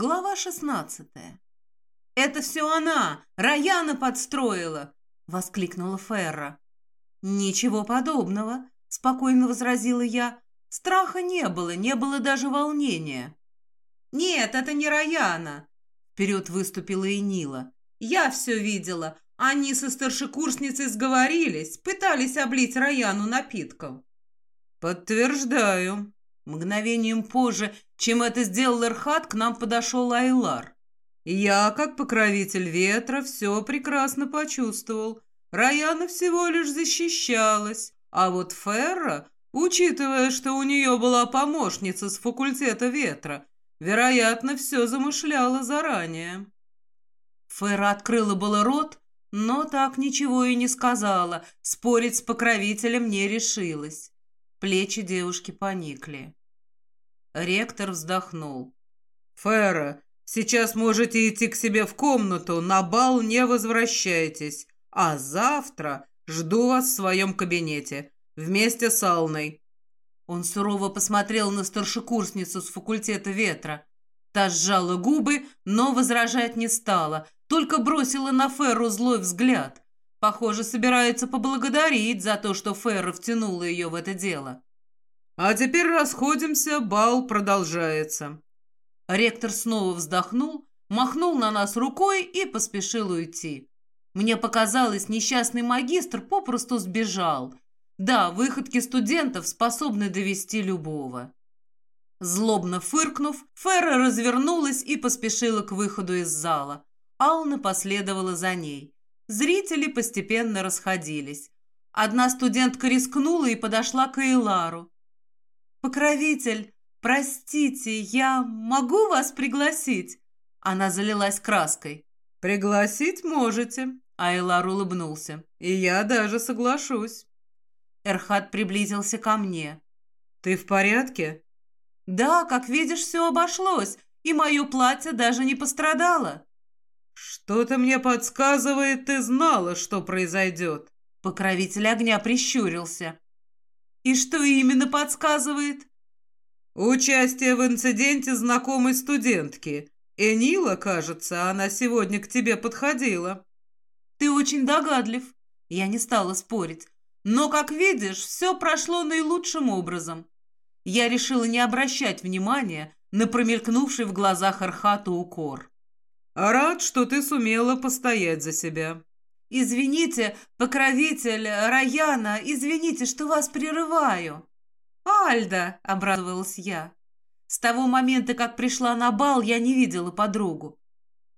Глава шестнадцатая. «Это все она! Раяна подстроила!» — воскликнула Ферра. «Ничего подобного», — спокойно возразила я. Страха не было, не было даже волнения. «Нет, это не Раяна!» — вперед выступила и Нила. «Я все видела. Они со старшекурсницей сговорились, пытались облить Раяну напитком». «Подтверждаю», Мгновением позже, чем это сделал Эрхат, к нам подошел Айлар. Я, как покровитель ветра, все прекрасно почувствовал. Раяна всего лишь защищалась, а вот Ферра, учитывая, что у нее была помощница с факультета ветра, вероятно, все замышляла заранее. Ферра открыла было рот, но так ничего и не сказала, спорить с покровителем не решилась. Плечи девушки поникли. Ректор вздохнул. «Фера, сейчас можете идти к себе в комнату, на бал не возвращайтесь, а завтра жду вас в своем кабинете, вместе с Алной». Он сурово посмотрел на старшекурсницу с факультета ветра. Та сжала губы, но возражать не стала, только бросила на Ферру злой взгляд. Похоже, собирается поблагодарить за то, что Ферра втянула ее в это дело. А теперь расходимся, бал продолжается. Ректор снова вздохнул, махнул на нас рукой и поспешил уйти. Мне показалось, несчастный магистр попросту сбежал. Да, выходки студентов способны довести любого. Злобно фыркнув, Ферра развернулась и поспешила к выходу из зала. Ална последовала за ней. Зрители постепенно расходились. Одна студентка рискнула и подошла к Эйлару. «Покровитель, простите, я могу вас пригласить?» Она залилась краской. «Пригласить можете», — Айлар улыбнулся. «И я даже соглашусь». Эрхат приблизился ко мне. «Ты в порядке?» «Да, как видишь, все обошлось, и мое платье даже не пострадало». «Что-то мне подсказывает, ты знала, что произойдет». Покровитель огня прищурился. И что именно подсказывает? Участие в инциденте знакомой студентки. Энила, кажется, она сегодня к тебе подходила. Ты очень догадлив. Я не стала спорить. Но, как видишь, все прошло наилучшим образом. Я решила не обращать внимания на промелькнувший в глазах Архата укор. «Рад, что ты сумела постоять за себя. «Извините, покровитель Раяна, извините, что вас прерываю». «Альда!» — обрадовалась я. С того момента, как пришла на бал, я не видела подругу.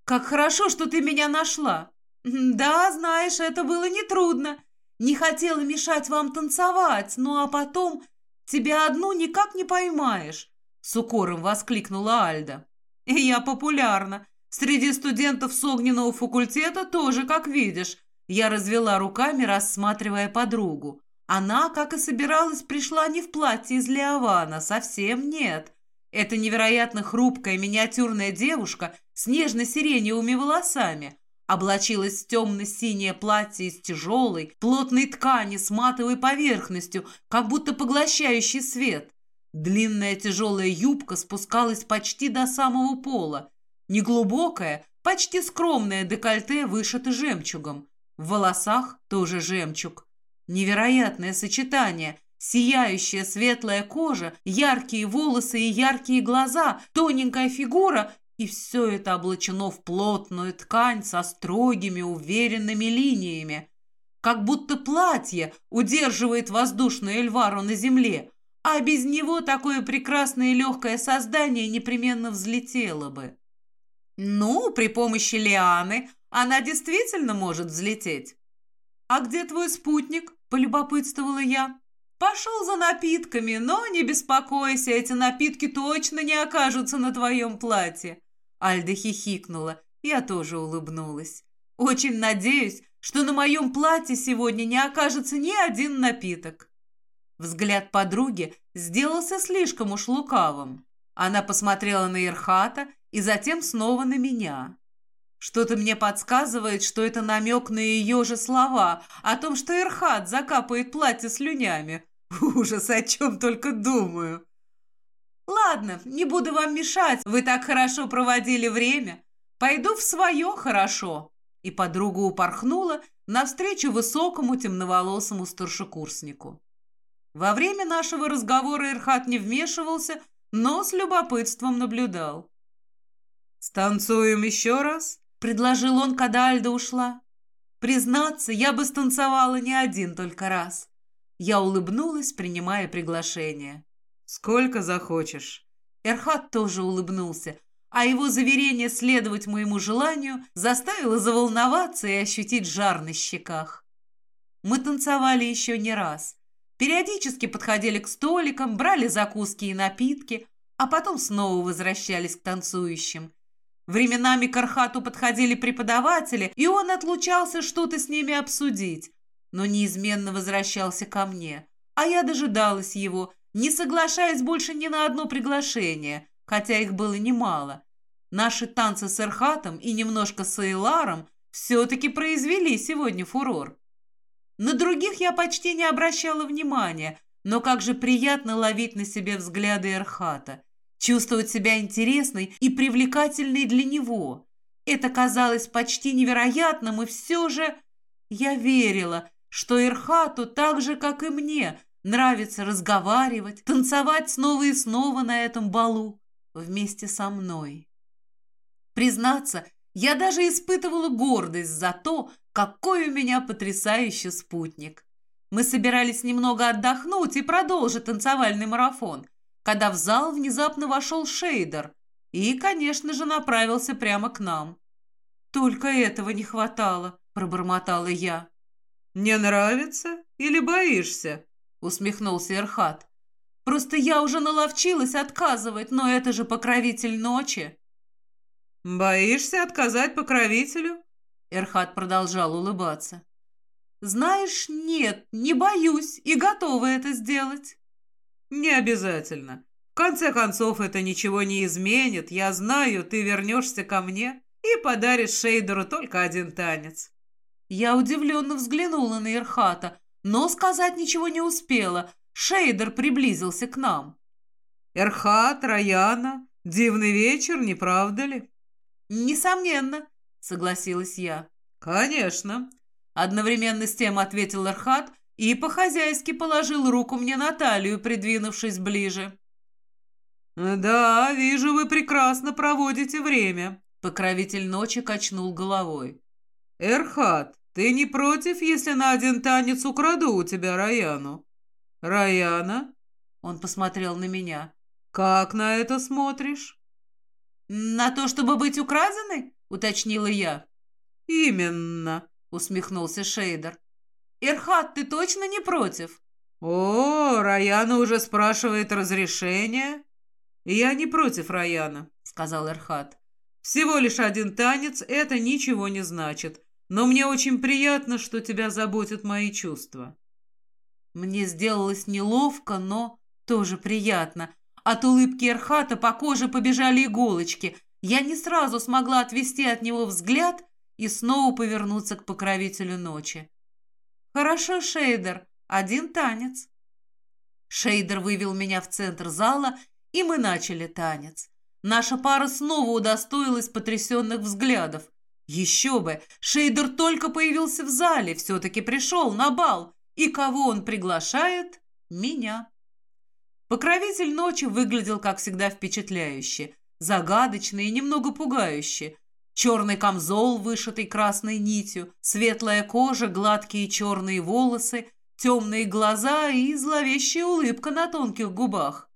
«Как хорошо, что ты меня нашла!» «Да, знаешь, это было нетрудно. Не хотела мешать вам танцевать, ну а потом тебя одну никак не поймаешь!» С укором воскликнула Альда. «Я популярна. Среди студентов с огненного факультета тоже, как видишь. Я развела руками, рассматривая подругу. Она, как и собиралась, пришла не в платье из Леована, совсем нет. Это невероятно хрупкая миниатюрная девушка с нежно-сиреневыми волосами облачилась в темно-синее платье из тяжелой, плотной ткани с матовой поверхностью, как будто поглощающий свет. Длинная тяжелая юбка спускалась почти до самого пола, Неглубокое, почти скромное декольте вышито жемчугом. В волосах тоже жемчуг. Невероятное сочетание. Сияющая светлая кожа, яркие волосы и яркие глаза, тоненькая фигура и все это облачено в плотную ткань со строгими, уверенными линиями. Как будто платье удерживает воздушную Эльвару на земле, а без него такое прекрасное и легкое создание непременно взлетело бы. «Ну, при помощи лианы она действительно может взлететь». «А где твой спутник?» – полюбопытствовала я. «Пошел за напитками, но не беспокойся, эти напитки точно не окажутся на твоем платье». Альда хихикнула, я тоже улыбнулась. «Очень надеюсь, что на моем платье сегодня не окажется ни один напиток». Взгляд подруги сделался слишком уж лукавым. Она посмотрела на Ирхата и затем снова на меня. Что-то мне подсказывает, что это намек на ее же слова о том, что Ирхат закапает платье слюнями. Ужас, о чем только думаю. Ладно, не буду вам мешать, вы так хорошо проводили время. Пойду в свое хорошо. И подруга упорхнула навстречу высокому темноволосому старшекурснику. Во время нашего разговора Ирхат не вмешивался, но с любопытством наблюдал. «Станцуем еще раз?» — предложил он, когда Альда ушла. «Признаться, я бы станцевала не один только раз». Я улыбнулась, принимая приглашение. «Сколько захочешь». Эрхат тоже улыбнулся, а его заверение следовать моему желанию заставило заволноваться и ощутить жар на щеках. Мы танцевали еще не раз. Периодически подходили к столикам, брали закуски и напитки, а потом снова возвращались к танцующим. Временами к Архату подходили преподаватели, и он отлучался что-то с ними обсудить, но неизменно возвращался ко мне, а я дожидалась его, не соглашаясь больше ни на одно приглашение, хотя их было немало. Наши танцы с Эрхатом и немножко с Эйларом все-таки произвели сегодня фурор. На других я почти не обращала внимания, но как же приятно ловить на себе взгляды Эрхата, чувствовать себя интересной и привлекательной для него. Это казалось почти невероятным, и все же я верила, что Эрхату так же, как и мне, нравится разговаривать, танцевать снова и снова на этом балу вместе со мной. Признаться, я даже испытывала гордость за то, какой у меня потрясающий спутник. Мы собирались немного отдохнуть и продолжить танцевальный марафон, когда в зал внезапно вошел Шейдер и, конечно же, направился прямо к нам. «Только этого не хватало», — пробормотала я. «Не нравится или боишься?» — усмехнулся Эрхат. «Просто я уже наловчилась отказывать, но это же покровитель ночи». «Боишься отказать покровителю?» Эрхат продолжал улыбаться. «Знаешь, нет, не боюсь и готова это сделать». «Не обязательно. В конце концов, это ничего не изменит. Я знаю, ты вернешься ко мне и подаришь Шейдеру только один танец». Я удивленно взглянула на Эрхата, но сказать ничего не успела. Шейдер приблизился к нам. «Эрхат, Раяна, дивный вечер, не правда ли?» «Несомненно», — согласилась я. «Конечно», — одновременно с тем ответил Архат и по-хозяйски положил руку мне на талию, придвинувшись ближе. «Да, вижу, вы прекрасно проводите время», — покровитель ночи качнул головой. «Эрхат, ты не против, если на один танец украду у тебя Раяну?» «Раяна?» — он посмотрел на меня. «Как на это смотришь?» «На то, чтобы быть украденной?» — уточнила я. «Именно», — усмехнулся Шейдер. «Ирхат, ты точно не против?» «О, Раяна уже спрашивает разрешение». «Я не против Раяна», — сказал Эрхат. «Всего лишь один танец — это ничего не значит, но мне очень приятно, что тебя заботят мои чувства». Мне сделалось неловко, но тоже приятно. От улыбки Эрхата по коже побежали иголочки. Я не сразу смогла отвести от него взгляд и снова повернуться к покровителю ночи. «Хорошо, Шейдер, один танец». Шейдер вывел меня в центр зала, и мы начали танец. Наша пара снова удостоилась потрясенных взглядов. Еще бы, Шейдер только появился в зале, все-таки пришел на бал. И кого он приглашает? Меня. Покровитель ночи выглядел, как всегда, впечатляюще, загадочно и немного пугающе. Черный камзол, вышитый красной нитью, светлая кожа, гладкие черные волосы, темные глаза и зловещая улыбка на тонких губах.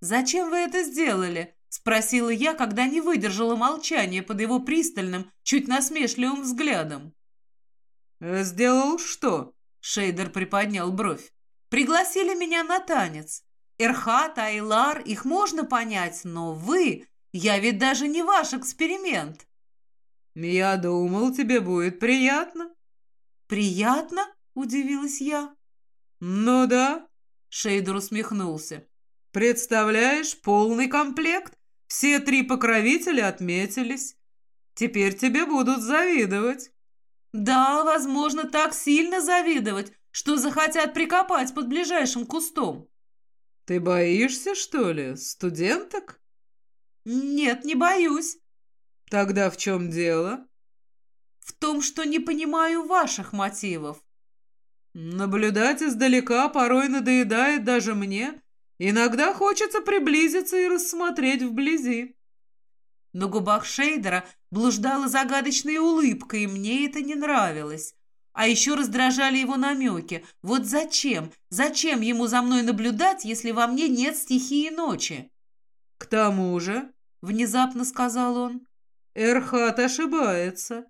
«Зачем вы это сделали?» — спросила я, когда не выдержала молчания под его пристальным, чуть насмешливым взглядом. «Сделал что?» — Шейдер приподнял бровь. «Пригласили меня на танец. Эрхат, Айлар, их можно понять, но вы... Я ведь даже не ваш эксперимент. Я думал, тебе будет приятно. Приятно? Удивилась я. Ну да, Шейдер усмехнулся. Представляешь, полный комплект. Все три покровителя отметились. Теперь тебе будут завидовать. Да, возможно, так сильно завидовать, что захотят прикопать под ближайшим кустом. «Ты боишься, что ли, студенток?» «Нет, не боюсь». «Тогда в чем дело?» «В том, что не понимаю ваших мотивов». «Наблюдать издалека порой надоедает даже мне. Иногда хочется приблизиться и рассмотреть вблизи». На губах Шейдера блуждала загадочная улыбка, и мне это не нравилось. А еще раздражали его намеки. Вот зачем? Зачем ему за мной наблюдать, если во мне нет стихии ночи? «К тому же», — внезапно сказал он, — «Эрхат ошибается.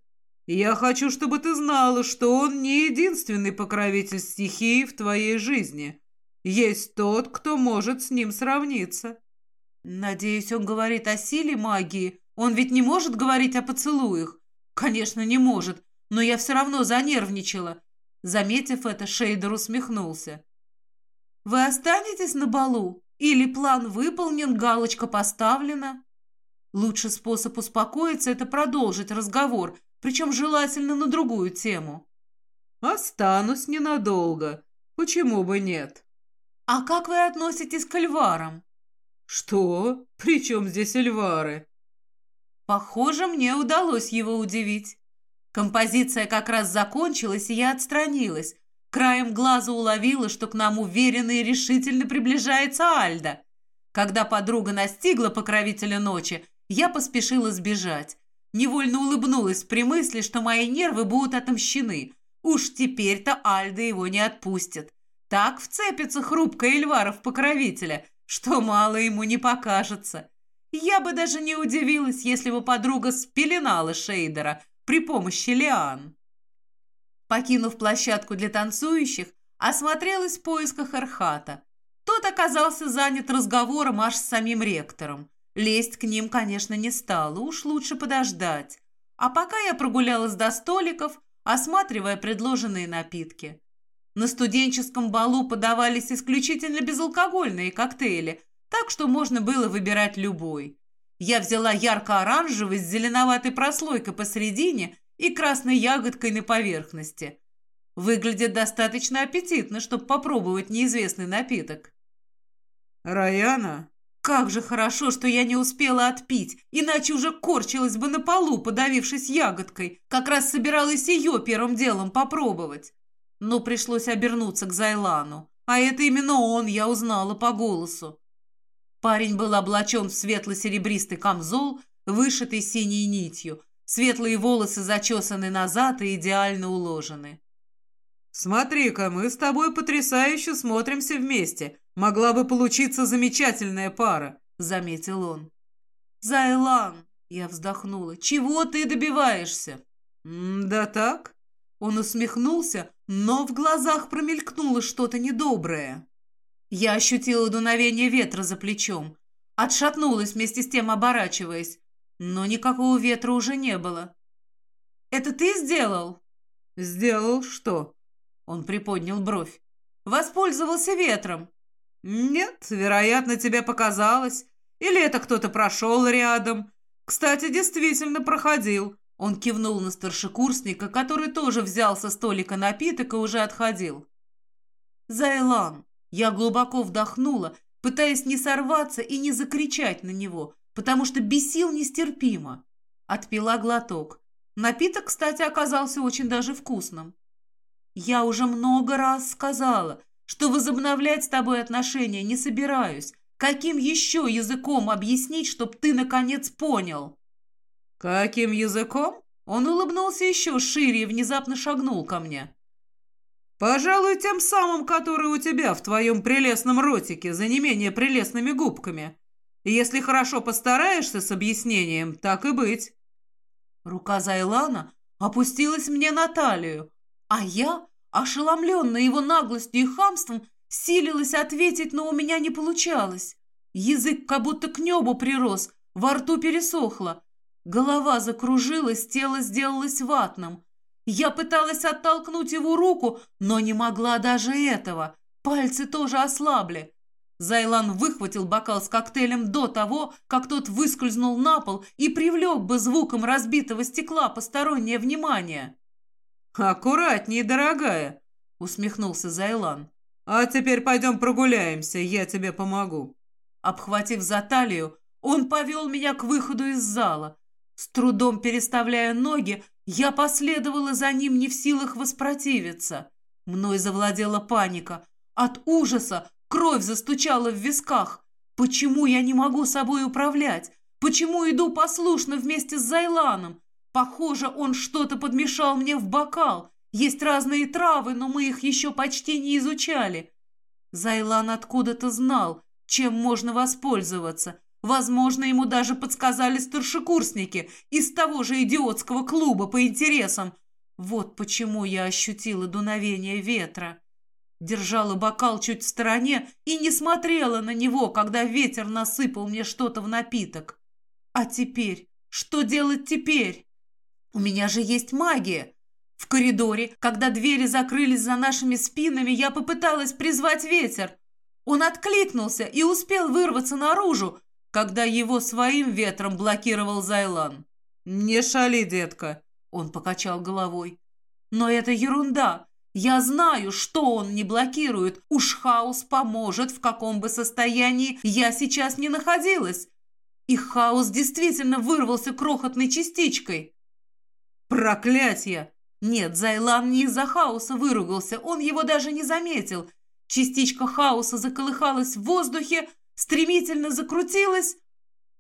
Я хочу, чтобы ты знала, что он не единственный покровитель стихии в твоей жизни. Есть тот, кто может с ним сравниться». «Надеюсь, он говорит о силе магии. Он ведь не может говорить о поцелуях?» «Конечно, не может но я все равно занервничала. Заметив это, Шейдер усмехнулся. «Вы останетесь на балу? Или план выполнен, галочка поставлена?» Лучший способ успокоиться – это продолжить разговор, причем желательно на другую тему. «Останусь ненадолго. Почему бы нет?» «А как вы относитесь к льварам?» «Что? При чем здесь львары?» Похоже, мне удалось его удивить. Композиция как раз закончилась, и я отстранилась. Краем глаза уловила, что к нам уверенно и решительно приближается Альда. Когда подруга настигла покровителя ночи, я поспешила сбежать. Невольно улыбнулась при мысли, что мои нервы будут отомщены. Уж теперь-то Альда его не отпустит. Так вцепится хрупкая Эльвара в покровителя, что мало ему не покажется. Я бы даже не удивилась, если бы подруга спеленала Шейдера, при помощи лиан. Покинув площадку для танцующих, осмотрелась в поисках Архата. Тот оказался занят разговором аж с самим ректором. Лезть к ним, конечно, не стала, уж лучше подождать. А пока я прогулялась до столиков, осматривая предложенные напитки. На студенческом балу подавались исключительно безалкогольные коктейли, так что можно было выбирать любой. Я взяла ярко-оранжевый с зеленоватой прослойкой посередине и красной ягодкой на поверхности. Выглядит достаточно аппетитно, чтобы попробовать неизвестный напиток. «Раяна?» «Как же хорошо, что я не успела отпить, иначе уже корчилась бы на полу, подавившись ягодкой. Как раз собиралась ее первым делом попробовать. Но пришлось обернуться к Зайлану. А это именно он, я узнала по голосу. Парень был облачен в светло-серебристый камзол, вышитый синей нитью. Светлые волосы зачесаны назад и идеально уложены. «Смотри-ка, мы с тобой потрясающе смотримся вместе. Могла бы получиться замечательная пара», — заметил он. «Зайлан», — я вздохнула, — «чего ты добиваешься?» «Да так?» Он усмехнулся, но в глазах промелькнуло что-то недоброе. Я ощутила дуновение ветра за плечом. Отшатнулась вместе с тем, оборачиваясь. Но никакого ветра уже не было. «Это ты сделал?» «Сделал что?» Он приподнял бровь. «Воспользовался ветром». «Нет, вероятно, тебе показалось. Или это кто-то прошел рядом. Кстати, действительно проходил». Он кивнул на старшекурсника, который тоже взял со столика напиток и уже отходил. «Зайлан, я глубоко вдохнула, пытаясь не сорваться и не закричать на него, потому что бесил нестерпимо. Отпила глоток. Напиток, кстати, оказался очень даже вкусным. Я уже много раз сказала, что возобновлять с тобой отношения не собираюсь. Каким еще языком объяснить, чтоб ты наконец понял? Каким языком? Он улыбнулся еще шире и внезапно шагнул ко мне. Пожалуй, тем самым, который у тебя в твоем прелестном ротике за не менее прелестными губками. Если хорошо постараешься с объяснением, так и быть. Рука Зайлана опустилась мне на талию, а я, ошеломленная его наглостью и хамством, силилась ответить, но у меня не получалось. Язык как будто к небу прирос, во рту пересохло. Голова закружилась, тело сделалось ватным. Я пыталась оттолкнуть его руку, но не могла даже этого. Пальцы тоже ослабли. Зайлан выхватил бокал с коктейлем до того, как тот выскользнул на пол и привлек бы звуком разбитого стекла постороннее внимание. «Аккуратнее, дорогая», — усмехнулся Зайлан. А теперь пойдем прогуляемся, я тебе помогу». Обхватив за талию, он повел меня к выходу из зала. С трудом переставляя ноги, я последовала за ним не в силах воспротивиться. Мной завладела паника. От ужаса кровь застучала в висках. Почему я не могу собой управлять? Почему иду послушно вместе с Зайланом? Похоже, он что-то подмешал мне в бокал. Есть разные травы, но мы их еще почти не изучали. Зайлан откуда-то знал, чем можно воспользоваться. Возможно, ему даже подсказали старшекурсники из того же идиотского клуба по интересам. Вот почему я ощутила дуновение ветра. Держала бокал чуть в стороне и не смотрела на него, когда ветер насыпал мне что-то в напиток. А теперь? Что делать теперь? У меня же есть магия. В коридоре, когда двери закрылись за нашими спинами, я попыталась призвать ветер. Он откликнулся и успел вырваться наружу, когда его своим ветром блокировал Зайлан. «Не шали, детка!» Он покачал головой. «Но это ерунда. Я знаю, что он не блокирует. Уж хаос поможет, в каком бы состоянии я сейчас не находилась. И хаос действительно вырвался крохотной частичкой. Проклятье! Нет, Зайлан не из-за хаоса выругался, он его даже не заметил. Частичка хаоса заколыхалась в воздухе, стремительно закрутилась,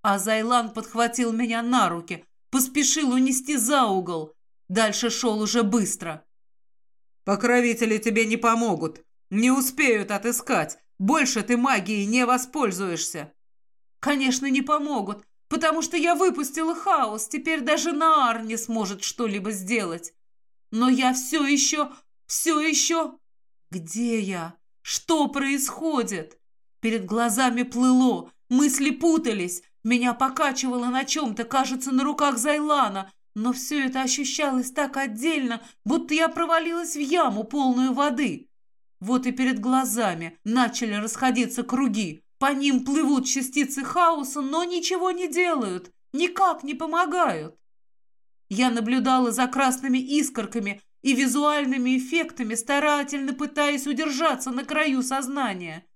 а Зайлан подхватил меня на руки, поспешил унести за угол. Дальше шел уже быстро. «Покровители тебе не помогут, не успеют отыскать. Больше ты магией не воспользуешься». Конечно, не помогут, потому что я выпустила хаос, теперь даже Наар не сможет что-либо сделать. Но я все еще, все еще... Где я? Что происходит? Перед глазами плыло, мысли путались, меня покачивало на чем-то, кажется, на руках Зайлана, но все это ощущалось так отдельно, будто я провалилась в яму, полную воды. Вот и перед глазами начали расходиться круги. По ним плывут частицы хаоса, но ничего не делают, никак не помогают. Я наблюдала за красными искорками и визуальными эффектами, старательно пытаясь удержаться на краю сознания.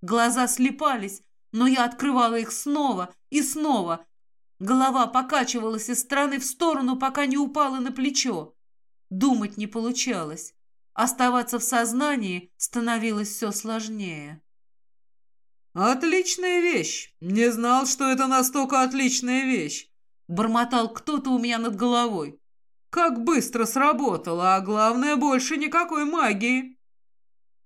Глаза слепались, но я открывала их снова и снова. Голова покачивалась из стороны в сторону, пока не упала на плечо. Думать не получалось. Оставаться в сознании становилось все сложнее. «Отличная вещь! Не знал, что это настолько отличная вещь!» Бормотал кто-то у меня над головой. «Как быстро сработало, а главное, больше никакой магии!»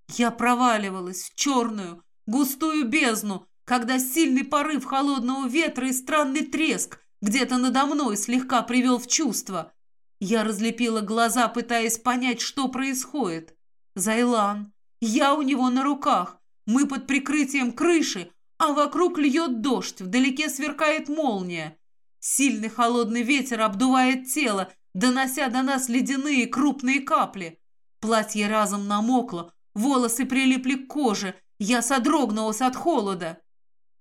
Я проваливалась в черную, густую бездну, когда сильный порыв холодного ветра и странный треск где-то надо мной слегка привел в чувство. Я разлепила глаза, пытаясь понять, что происходит. Зайлан. Я у него на руках. Мы под прикрытием крыши, а вокруг льет дождь, вдалеке сверкает молния. Сильный холодный ветер обдувает тело, донося до нас ледяные крупные капли. Платье разом намокло, волосы прилипли к коже, я содрогнулась от холода.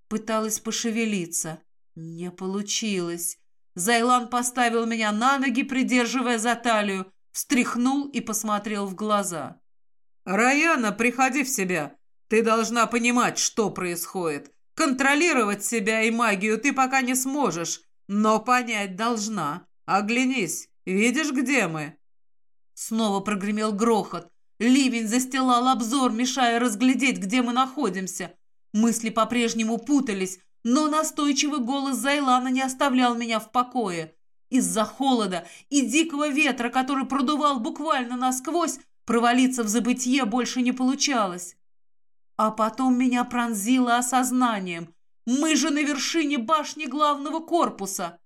Пыталась пошевелиться. Не получилось. Зайлан поставил меня на ноги, придерживая за талию, встряхнул и посмотрел в глаза. «Раяна, приходи в себя. Ты должна понимать, что происходит. Контролировать себя и магию ты пока не сможешь, но понять должна. Оглянись, видишь, где мы?» Снова прогремел грохот. Ливень застилал обзор, мешая разглядеть, где мы находимся. Мысли по-прежнему путались, но настойчивый голос Зайлана не оставлял меня в покое. Из-за холода и дикого ветра, который продувал буквально насквозь, провалиться в забытье больше не получалось. А потом меня пронзило осознанием. Мы же на вершине башни главного корпуса.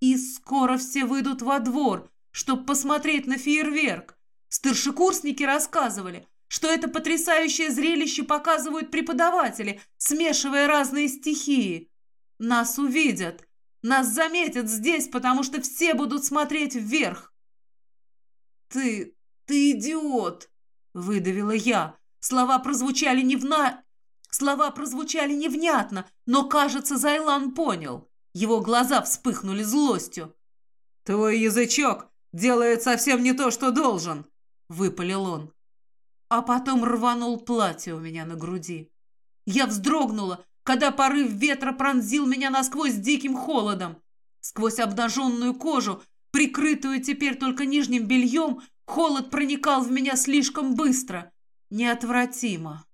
И скоро все выйдут во двор, чтобы посмотреть на фейерверк. Старшекурсники рассказывали, что это потрясающее зрелище показывают преподаватели, смешивая разные стихии. Нас увидят, нас заметят здесь, потому что все будут смотреть вверх. «Ты... ты идиот!» — выдавила я, Слова прозвучали невна... Слова прозвучали невнятно, но, кажется, Зайлан понял. Его глаза вспыхнули злостью. «Твой язычок делает совсем не то, что должен», — выпалил он. а потом рванул платье у меня на груди. Я вздрогнула, когда порыв ветра пронзил меня насквозь диким холодом. Сквозь обнаженную кожу, прикрытую теперь только нижним бельем, холод проникал в меня слишком быстро, неотвратимо.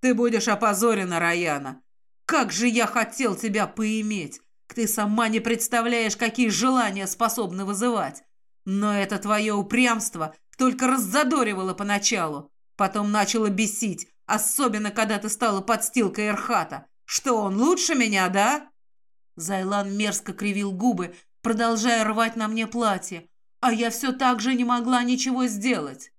«Ты будешь опозорена, Раяна! Как же я хотел тебя поиметь! Ты сама не представляешь, какие желания способны вызывать! Но это твое упрямство только раззадоривало поначалу, потом начало бесить, особенно когда ты стала подстилкой Эрхата. Что, он лучше меня, да?» Зайлан мерзко кривил губы, продолжая рвать на мне платье, а я все так же не могла ничего сделать.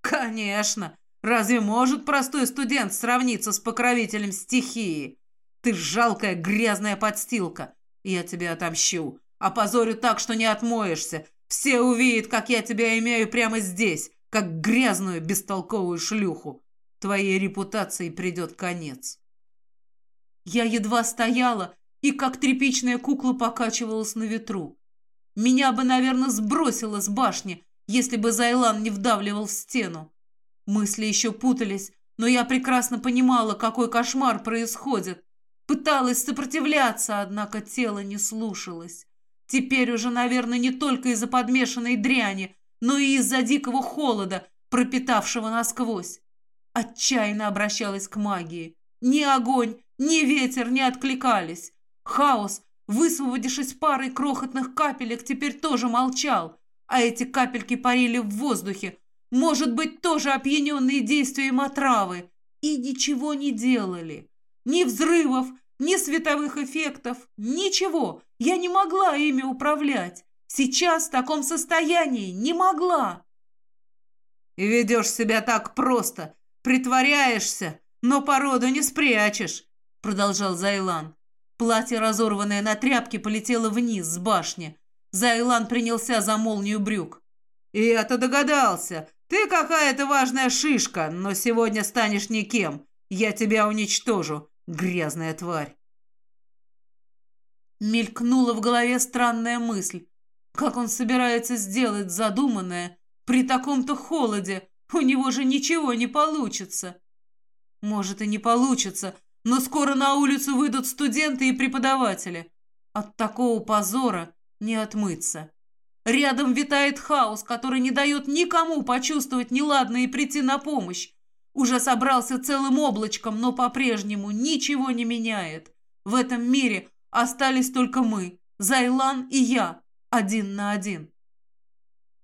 «Конечно! Разве может простой студент сравниться с покровителем стихии? Ты жалкая грязная подстилка. Я тебя отомщу. Опозорю так, что не отмоешься. Все увидят, как я тебя имею прямо здесь, как грязную, бестолковую шлюху. Твоей репутации придет конец». Я едва стояла и, как тряпичная кукла, покачивалась на ветру. Меня бы, наверное, сбросило с башни, если бы Зайлан не вдавливал в стену. Мысли еще путались, но я прекрасно понимала, какой кошмар происходит. Пыталась сопротивляться, однако тело не слушалось. Теперь уже, наверное, не только из-за подмешанной дряни, но и из-за дикого холода, пропитавшего насквозь. Отчаянно обращалась к магии. Ни огонь, ни ветер не откликались. Хаос, высвободившись парой крохотных капелек, теперь тоже молчал, а эти капельки парили в воздухе, может быть, тоже опьяненные действием отравы, и ничего не делали. Ни взрывов, ни световых эффектов, ничего. Я не могла ими управлять. Сейчас в таком состоянии не могла. И ведешь себя так просто, притворяешься, но породу не спрячешь, продолжал Зайлан. Платье, разорванное на тряпке, полетело вниз с башни. Зайлан принялся за молнию брюк. «И я-то догадался. Ты какая-то важная шишка, но сегодня станешь никем. Я тебя уничтожу, грязная тварь». Мелькнула в голове странная мысль. Как он собирается сделать задуманное при таком-то холоде? У него же ничего не получится. Может, и не получится, но скоро на улицу выйдут студенты и преподаватели. От такого позора не отмыться. Рядом витает хаос, который не дает никому почувствовать неладное и прийти на помощь. Уже собрался целым облачком, но по-прежнему ничего не меняет. В этом мире остались только мы, Зайлан и я, один на один.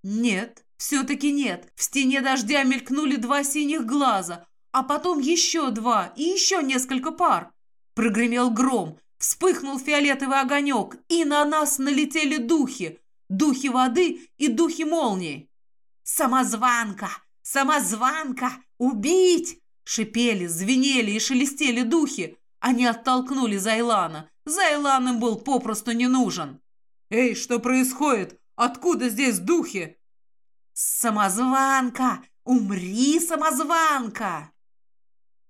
Нет, все-таки нет. В стене дождя мелькнули два синих глаза, а потом еще два и еще несколько пар. Прогремел гром, вспыхнул фиолетовый огонек, и на нас налетели духи, духи воды и духи молнии. «Самозванка! Самозванка! Убить!» Шипели, звенели и шелестели духи. Они оттолкнули Зайлана. Зайлан им был попросту не нужен. «Эй, что происходит? Откуда здесь духи?» «Самозванка! Умри, самозванка!»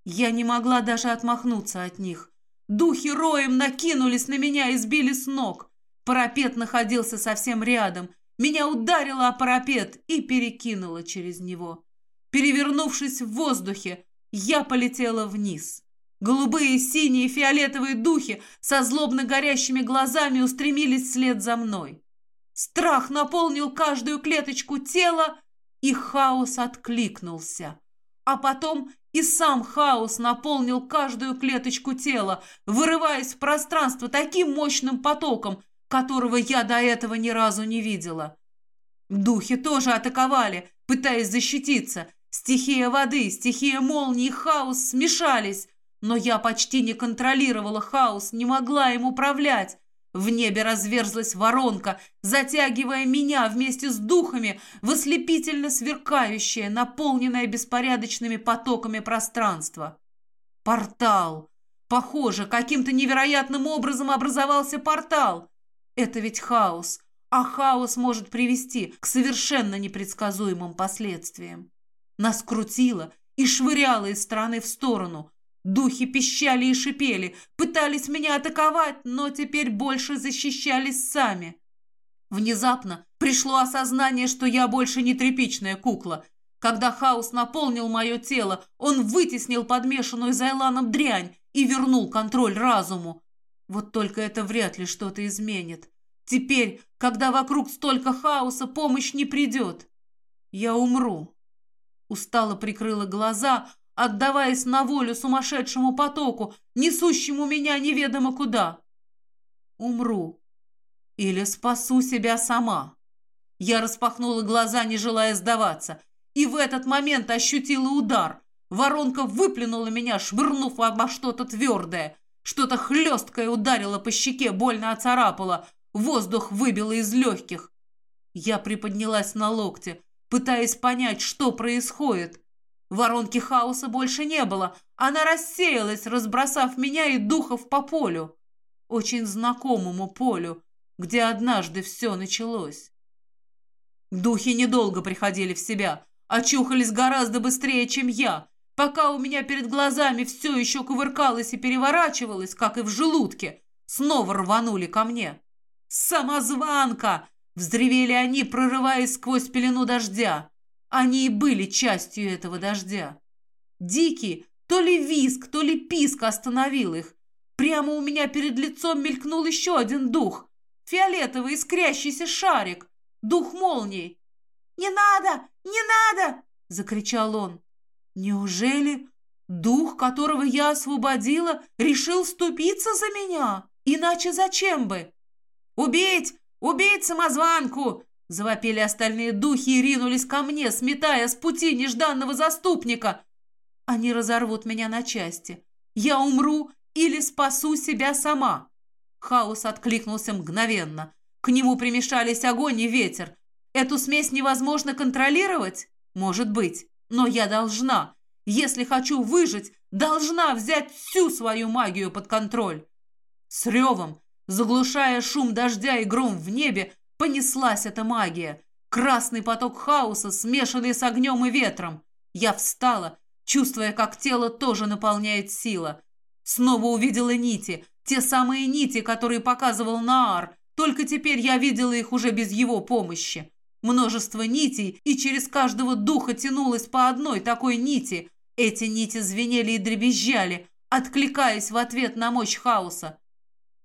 Я не могла даже отмахнуться от них. Духи роем накинулись на меня и сбили с ног. Парапет находился совсем рядом. Меня ударило о парапет и перекинуло через него. Перевернувшись в воздухе, я полетела вниз. Голубые, синие, фиолетовые духи со злобно горящими глазами устремились вслед за мной. Страх наполнил каждую клеточку тела, и хаос откликнулся. А потом и сам хаос наполнил каждую клеточку тела, вырываясь в пространство таким мощным потоком, которого я до этого ни разу не видела. Духи тоже атаковали, пытаясь защититься. Стихия воды, стихия молнии хаос смешались, но я почти не контролировала хаос, не могла им управлять. В небе разверзлась воронка, затягивая меня вместе с духами в ослепительно сверкающее, наполненное беспорядочными потоками пространство. Портал. Похоже, каким-то невероятным образом образовался портал. Это ведь хаос, а хаос может привести к совершенно непредсказуемым последствиям. Нас крутило и швыряло из стороны в сторону, Духи пищали и шипели, пытались меня атаковать, но теперь больше защищались сами. Внезапно пришло осознание, что я больше не тряпичная кукла. Когда хаос наполнил мое тело, он вытеснил подмешанную Зайланом дрянь и вернул контроль разуму. Вот только это вряд ли что-то изменит. Теперь, когда вокруг столько хаоса, помощь не придет. Я умру. Устало прикрыла глаза, отдаваясь на волю сумасшедшему потоку, несущему меня неведомо куда. Умру. Или спасу себя сама. Я распахнула глаза, не желая сдаваться, и в этот момент ощутила удар. Воронка выплюнула меня, швырнув обо что-то твердое. Что-то хлесткое ударило по щеке, больно оцарапало. Воздух выбило из легких. Я приподнялась на локте, пытаясь понять, что происходит. Воронки хаоса больше не было. Она рассеялась, разбросав меня и духов по полю. Очень знакомому полю, где однажды все началось. Духи недолго приходили в себя, очухались гораздо быстрее, чем я, пока у меня перед глазами все еще кувыркалось и переворачивалось, как и в желудке, снова рванули ко мне. «Самозванка!» — взревели они, прорываясь сквозь пелену дождя. Они и были частью этого дождя. Дикий, то ли виск, то ли писк остановил их. Прямо у меня перед лицом мелькнул еще один дух. Фиолетовый искрящийся шарик. Дух молний. «Не надо! Не надо!» — закричал он. «Неужели дух, которого я освободила, решил ступиться за меня? Иначе зачем бы?» «Убить! Убить самозванку!» Завопили остальные духи и ринулись ко мне, сметая с пути нежданного заступника. Они разорвут меня на части. Я умру или спасу себя сама. Хаос откликнулся мгновенно. К нему примешались огонь и ветер. Эту смесь невозможно контролировать? Может быть. Но я должна. Если хочу выжить, должна взять всю свою магию под контроль. С ревом, заглушая шум дождя и гром в небе, Понеслась эта магия. Красный поток хаоса, смешанный с огнем и ветром. Я встала, чувствуя, как тело тоже наполняет сила. Снова увидела нити, те самые нити, которые показывал Наар, только теперь я видела их уже без его помощи. Множество нитей, и через каждого духа тянулось по одной такой нити. Эти нити звенели и дребезжали, откликаясь в ответ на мощь хаоса.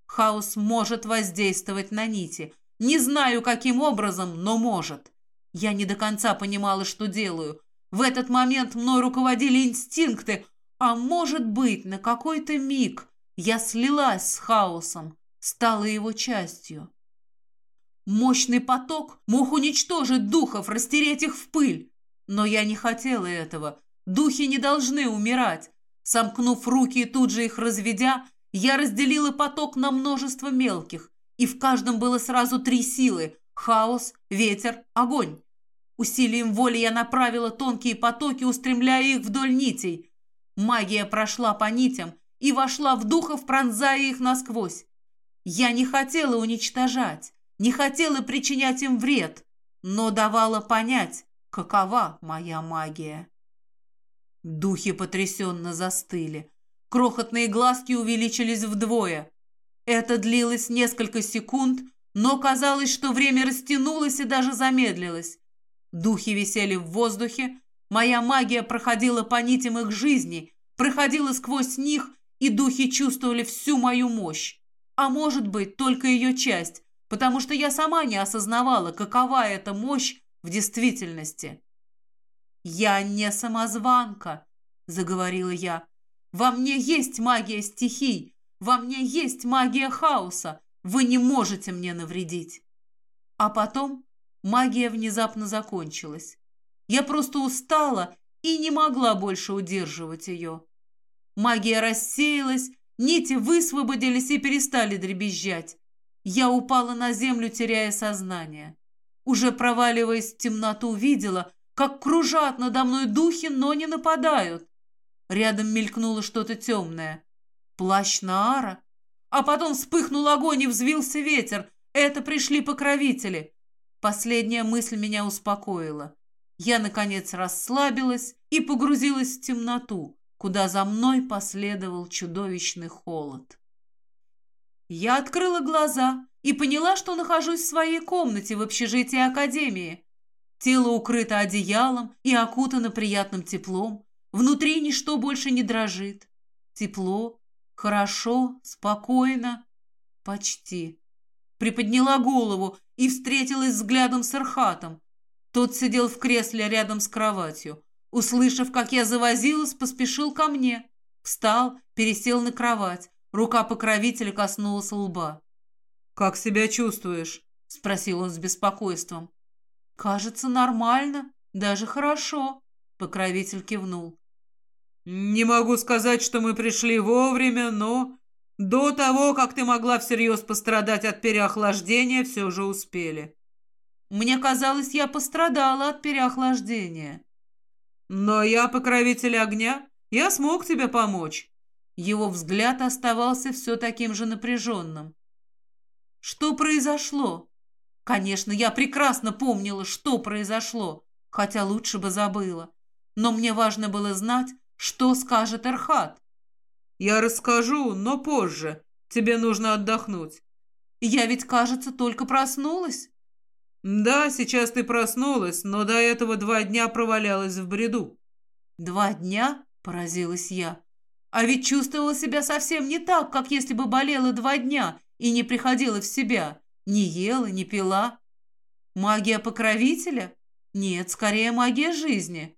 Хаос может воздействовать на нити – не знаю, каким образом, но может. Я не до конца понимала, что делаю. В этот момент мной руководили инстинкты, а может быть, на какой-то миг я слилась с хаосом, стала его частью. Мощный поток мог уничтожить духов, растереть их в пыль. Но я не хотела этого. Духи не должны умирать. Сомкнув руки и тут же их разведя, я разделила поток на множество мелких, и в каждом было сразу три силы – хаос, ветер, огонь. Усилием воли я направила тонкие потоки, устремляя их вдоль нитей. Магия прошла по нитям и вошла в духов, пронзая их насквозь. Я не хотела уничтожать, не хотела причинять им вред, но давала понять, какова моя магия. Духи потрясенно застыли. Крохотные глазки увеличились вдвое. Это длилось несколько секунд, но казалось, что время растянулось и даже замедлилось. Духи висели в воздухе, моя магия проходила по нитям их жизни, проходила сквозь них, и духи чувствовали всю мою мощь. А может быть, только ее часть, потому что я сама не осознавала, какова эта мощь в действительности. «Я не самозванка», — заговорила я. «Во мне есть магия стихий, во мне есть магия хаоса. Вы не можете мне навредить. А потом магия внезапно закончилась. Я просто устала и не могла больше удерживать ее. Магия рассеялась, нити высвободились и перестали дребезжать. Я упала на землю, теряя сознание. Уже проваливаясь в темноту, видела, как кружат надо мной духи, но не нападают. Рядом мелькнуло что-то темное. Плащ Наара? А потом вспыхнул огонь и взвился ветер. Это пришли покровители. Последняя мысль меня успокоила. Я, наконец, расслабилась и погрузилась в темноту, куда за мной последовал чудовищный холод. Я открыла глаза и поняла, что нахожусь в своей комнате в общежитии Академии. Тело укрыто одеялом и окутано приятным теплом. Внутри ничто больше не дрожит. Тепло, хорошо, спокойно. Почти. Приподняла голову и встретилась взглядом с Архатом. Тот сидел в кресле рядом с кроватью. Услышав, как я завозилась, поспешил ко мне. Встал, пересел на кровать. Рука покровителя коснулась лба. «Как себя чувствуешь?» — спросил он с беспокойством. «Кажется, нормально, даже хорошо», — покровитель кивнул. «Не могу сказать, что мы пришли вовремя, но до того, как ты могла всерьез пострадать от переохлаждения, все же успели». «Мне казалось, я пострадала от переохлаждения». «Но я покровитель огня, я смог тебе помочь». Его взгляд оставался все таким же напряженным. Что произошло? Конечно, я прекрасно помнила, что произошло, хотя лучше бы забыла. Но мне важно было знать, что скажет Эрхат. Я расскажу, но позже. Тебе нужно отдохнуть. Я ведь, кажется, только проснулась. Да, сейчас ты проснулась, но до этого два дня провалялась в бреду. Два дня? Поразилась я. А ведь чувствовала себя совсем не так, как если бы болела два дня и не приходила в себя, не ела, не пила. Магия покровителя? Нет, скорее магия жизни.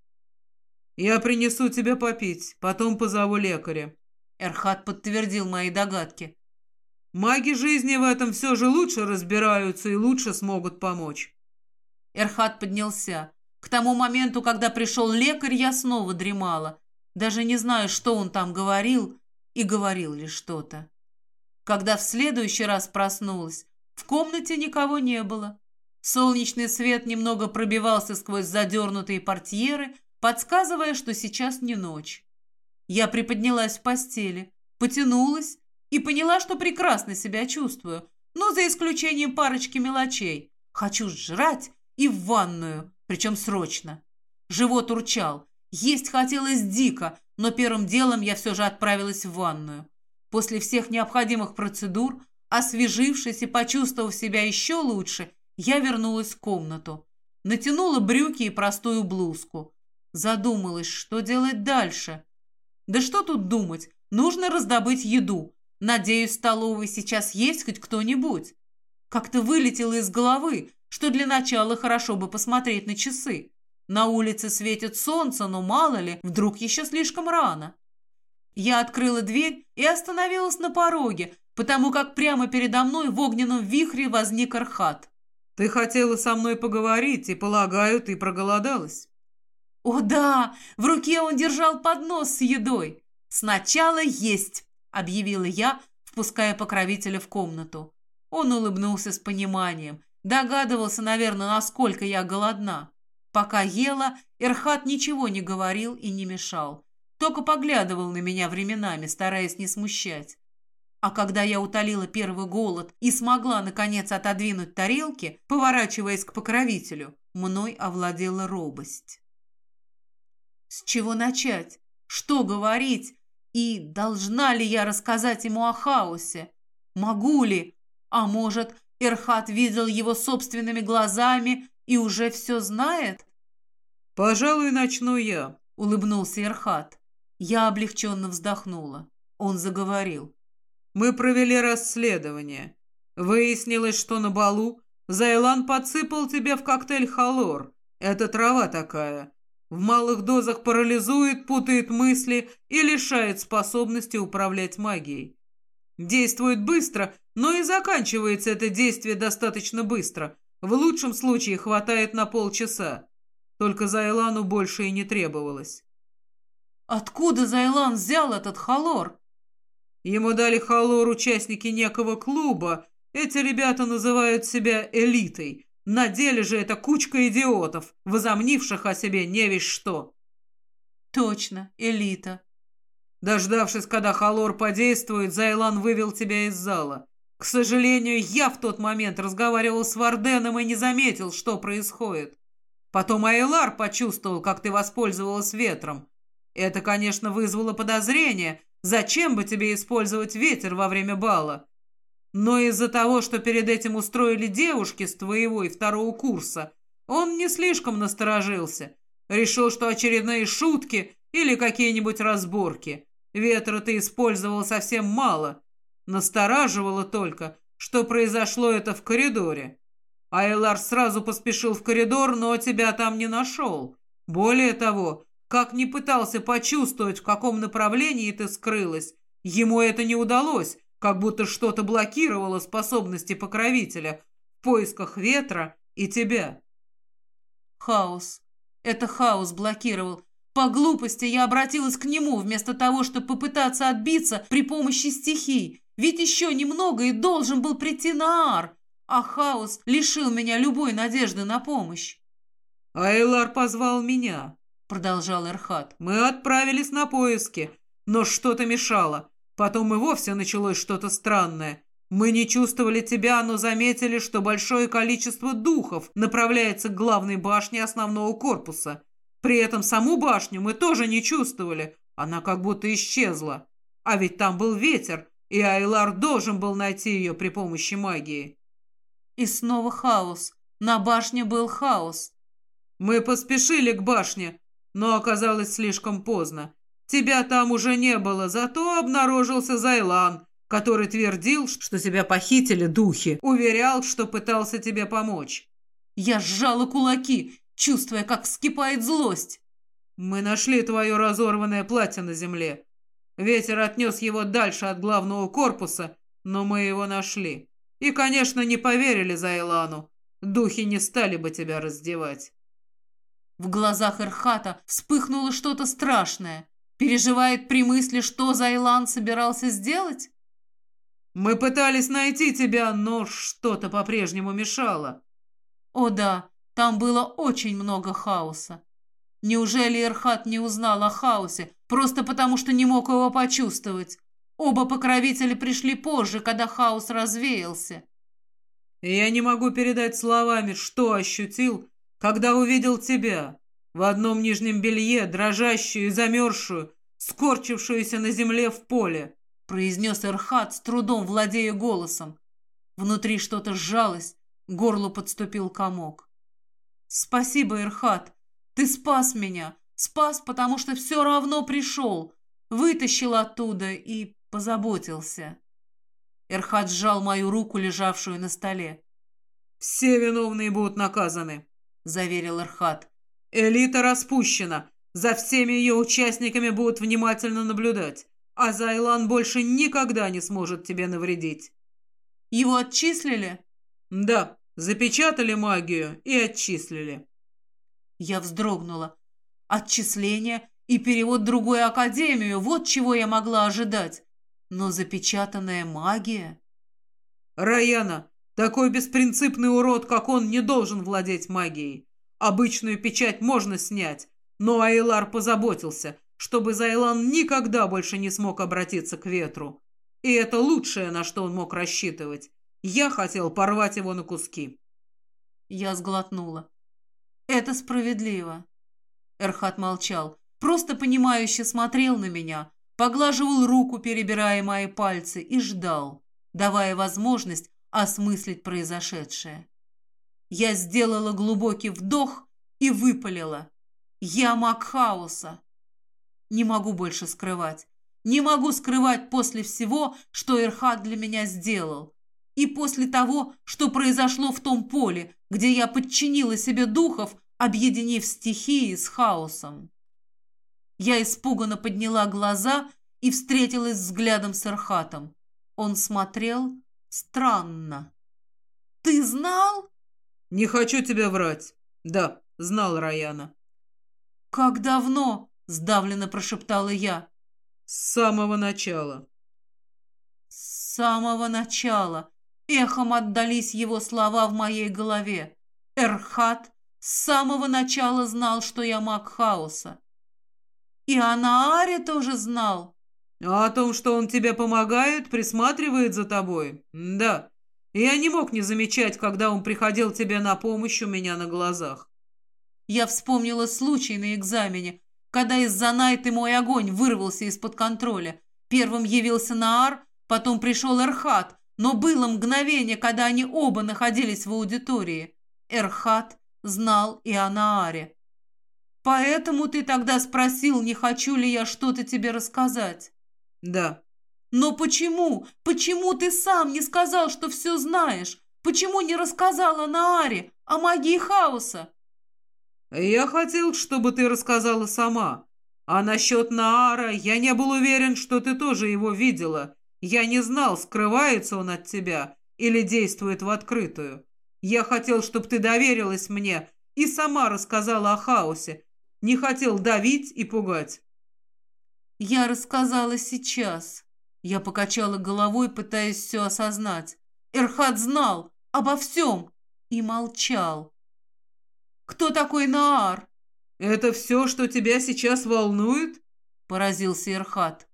Я принесу тебе попить, потом позову лекаря. Эрхат подтвердил мои догадки. Маги жизни в этом все же лучше разбираются и лучше смогут помочь. Эрхат поднялся. К тому моменту, когда пришел лекарь, я снова дремала. Даже не знаю, что он там говорил, и говорил ли что-то. Когда в следующий раз проснулась, в комнате никого не было. Солнечный свет немного пробивался сквозь задернутые портьеры, подсказывая, что сейчас не ночь. Я приподнялась в постели, потянулась и поняла, что прекрасно себя чувствую, но за исключением парочки мелочей. Хочу жрать и в ванную, причем срочно. Живот урчал. Есть хотелось дико, но первым делом я все же отправилась в ванную. После всех необходимых процедур, освежившись и почувствовав себя еще лучше, я вернулась в комнату. Натянула брюки и простую блузку. Задумалась, что делать дальше. Да что тут думать, нужно раздобыть еду. Надеюсь, в столовой сейчас есть хоть кто-нибудь. Как-то вылетело из головы, что для начала хорошо бы посмотреть на часы. На улице светит солнце, но мало ли, вдруг еще слишком рано. Я открыла дверь и остановилась на пороге, потому как прямо передо мной в огненном вихре возник Архат. «Ты хотела со мной поговорить, и, полагаю, ты проголодалась». «О да! В руке он держал поднос с едой. Сначала есть!» — объявила я, впуская покровителя в комнату. Он улыбнулся с пониманием, догадывался, наверное, насколько я голодна. Пока ела, Эрхат ничего не говорил и не мешал. Только поглядывал на меня временами, стараясь не смущать. А когда я утолила первый голод и смогла, наконец, отодвинуть тарелки, поворачиваясь к покровителю, мной овладела робость. С чего начать? Что говорить? И должна ли я рассказать ему о хаосе? Могу ли? А может, Эрхат видел его собственными глазами и уже все знает? «Пожалуй, начну я», — улыбнулся Эрхат. Я облегченно вздохнула. Он заговорил. «Мы провели расследование. Выяснилось, что на балу Зайлан подсыпал тебе в коктейль халор. Это трава такая. В малых дозах парализует, путает мысли и лишает способности управлять магией. Действует быстро, но и заканчивается это действие достаточно быстро. В лучшем случае хватает на полчаса. Только Зайлану больше и не требовалось. Откуда Зайлан взял этот халор? Ему дали халор участники некого клуба. Эти ребята называют себя элитой. На деле же это кучка идиотов, возомнивших о себе не весь что. Точно, элита. Дождавшись, когда халор подействует, Зайлан вывел тебя из зала. К сожалению, я в тот момент разговаривал с Варденом и не заметил, что происходит. Потом Айлар почувствовал, как ты воспользовалась ветром. Это, конечно, вызвало подозрение. Зачем бы тебе использовать ветер во время бала? Но из-за того, что перед этим устроили девушки с твоего и второго курса, Он не слишком насторожился. Решил, что очередные шутки или какие-нибудь разборки. Ветра ты использовал совсем мало. Настораживало только, что произошло это в коридоре. Айлар сразу поспешил в коридор, но тебя там не нашел. Более того, как не пытался почувствовать, в каком направлении ты скрылась, ему это не удалось, как будто что-то блокировало способности покровителя в поисках ветра и тебя. Хаос. Это хаос блокировал. По глупости я обратилась к нему, вместо того, чтобы попытаться отбиться при помощи стихий. Ведь еще немного и должен был прийти на Ар, а хаос лишил меня любой надежды на помощь. «Айлар позвал меня», — продолжал Эрхат. «Мы отправились на поиски, но что-то мешало. Потом и вовсе началось что-то странное. Мы не чувствовали тебя, но заметили, что большое количество духов направляется к главной башне основного корпуса. При этом саму башню мы тоже не чувствовали. Она как будто исчезла. А ведь там был ветер, и Айлар должен был найти ее при помощи магии. И снова хаос. На башне был хаос. Мы поспешили к башне, но оказалось слишком поздно. Тебя там уже не было, зато обнаружился Зайлан, который твердил, что тебя похитили духи, уверял, что пытался тебе помочь. Я сжала кулаки, чувствуя, как вскипает злость. Мы нашли твое разорванное платье на земле. Ветер отнес его дальше от главного корпуса, но мы его нашли. И, конечно, не поверили Зайлану. Духи не стали бы тебя раздевать. В глазах Эрхата вспыхнуло что-то страшное. Переживает при мысли, что Зайлан собирался сделать? Мы пытались найти тебя, но что-то по-прежнему мешало. О да, там было очень много хаоса. Неужели Эрхат не узнал о хаосе, просто потому что не мог его почувствовать? Оба покровителя пришли позже, когда хаос развеялся. Я не могу передать словами, что ощутил, когда увидел тебя в одном нижнем белье, дрожащую и замерзшую, скорчившуюся на земле в поле произнес Эрхат, с трудом владея голосом. Внутри что-то сжалось, к горлу подступил комок. «Спасибо, Эрхат, ты спас меня, спас, потому что все равно пришел, вытащил оттуда и позаботился». Эрхат сжал мою руку, лежавшую на столе. «Все виновные будут наказаны», — заверил Эрхат. «Элита распущена. За всеми ее участниками будут внимательно наблюдать а Зайлан больше никогда не сможет тебе навредить. Его отчислили? Да, запечатали магию и отчислили. Я вздрогнула. Отчисление и перевод в другую академию, вот чего я могла ожидать. Но запечатанная магия... Раяна, такой беспринципный урод, как он, не должен владеть магией. Обычную печать можно снять, но Айлар позаботился, чтобы Зайлан никогда больше не смог обратиться к ветру. И это лучшее, на что он мог рассчитывать. Я хотел порвать его на куски. Я сглотнула. Это справедливо. Эрхат молчал, просто понимающе смотрел на меня, поглаживал руку, перебирая мои пальцы, и ждал, давая возможность осмыслить произошедшее. Я сделала глубокий вдох и выпалила. Я маг хаоса. Не могу больше скрывать. Не могу скрывать после всего, что Ирхат для меня сделал. И после того, что произошло в том поле, где я подчинила себе духов, объединив стихии с хаосом. Я испуганно подняла глаза и встретилась взглядом с Ирхатом. Он смотрел странно. «Ты знал?» «Не хочу тебя врать. Да, знал Раяна». «Как давно?» Сдавленно прошептала я. С самого начала. С самого начала. Эхом отдались его слова в моей голове. Эрхат с самого начала знал, что я маг хаоса. И Анааре тоже знал. А о том, что он тебе помогает, присматривает за тобой? Да. Я не мог не замечать, когда он приходил тебе на помощь у меня на глазах. Я вспомнила случай на экзамене, когда из-за Найты мой огонь вырвался из-под контроля. Первым явился Наар, потом пришел Эрхат, но было мгновение, когда они оба находились в аудитории. Эрхат знал и о Нааре. Поэтому ты тогда спросил, не хочу ли я что-то тебе рассказать. Да. Но почему? Почему ты сам не сказал, что все знаешь? Почему не рассказал о Нааре, о магии хаоса? Я хотел, чтобы ты рассказала сама. А насчет Наара я не был уверен, что ты тоже его видела. Я не знал, скрывается он от тебя или действует в открытую. Я хотел, чтобы ты доверилась мне и сама рассказала о хаосе. Не хотел давить и пугать. Я рассказала сейчас. Я покачала головой, пытаясь все осознать. Эрхат знал обо всем и молчал. «Кто такой Наар?» «Это все, что тебя сейчас волнует?» – поразился Эрхат.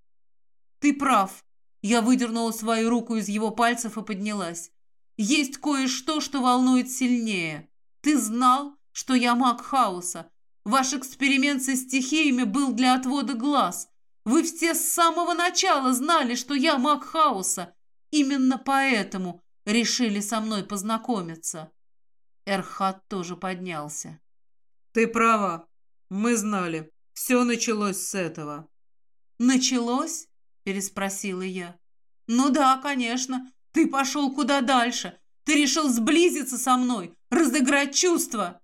«Ты прав. Я выдернула свою руку из его пальцев и поднялась. «Есть кое-что, что волнует сильнее. Ты знал, что я маг хаоса. Ваш эксперимент со стихиями был для отвода глаз. Вы все с самого начала знали, что я маг хаоса. Именно поэтому решили со мной познакомиться». Эрхат тоже поднялся. «Ты права. Мы знали. Все началось с этого». «Началось?» переспросила я. «Ну да, конечно. Ты пошел куда дальше. Ты решил сблизиться со мной, разыграть чувства».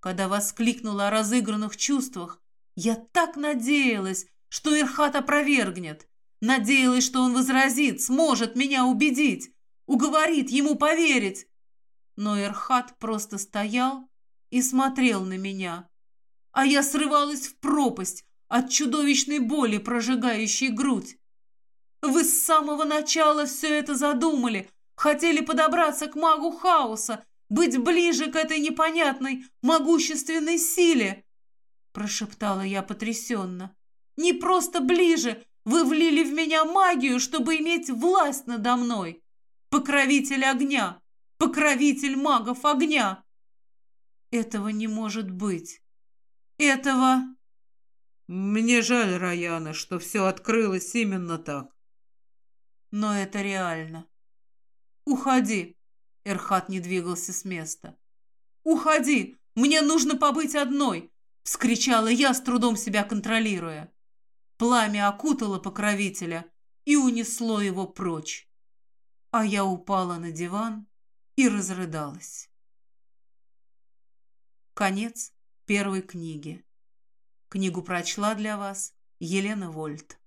Когда воскликнула о разыгранных чувствах, я так надеялась, что Ирхат опровергнет. Надеялась, что он возразит, сможет меня убедить, уговорит ему поверить. Но Ирхат просто стоял и смотрел на меня. А я срывалась в пропасть, от чудовищной боли, прожигающей грудь. Вы с самого начала все это задумали, хотели подобраться к магу хаоса, быть ближе к этой непонятной, могущественной силе, прошептала я потрясенно. Не просто ближе, вы влили в меня магию, чтобы иметь власть надо мной. Покровитель огня, покровитель магов огня. Этого не может быть. Этого... Мне жаль, Раяна, что все открылось именно так. Но это реально. Уходи. Эрхат не двигался с места. Уходи! Мне нужно побыть одной! Вскричала я, с трудом себя контролируя. Пламя окутало покровителя и унесло его прочь. А я упала на диван и разрыдалась. Конец первой книги. Книгу прочла для вас Елена Вольт.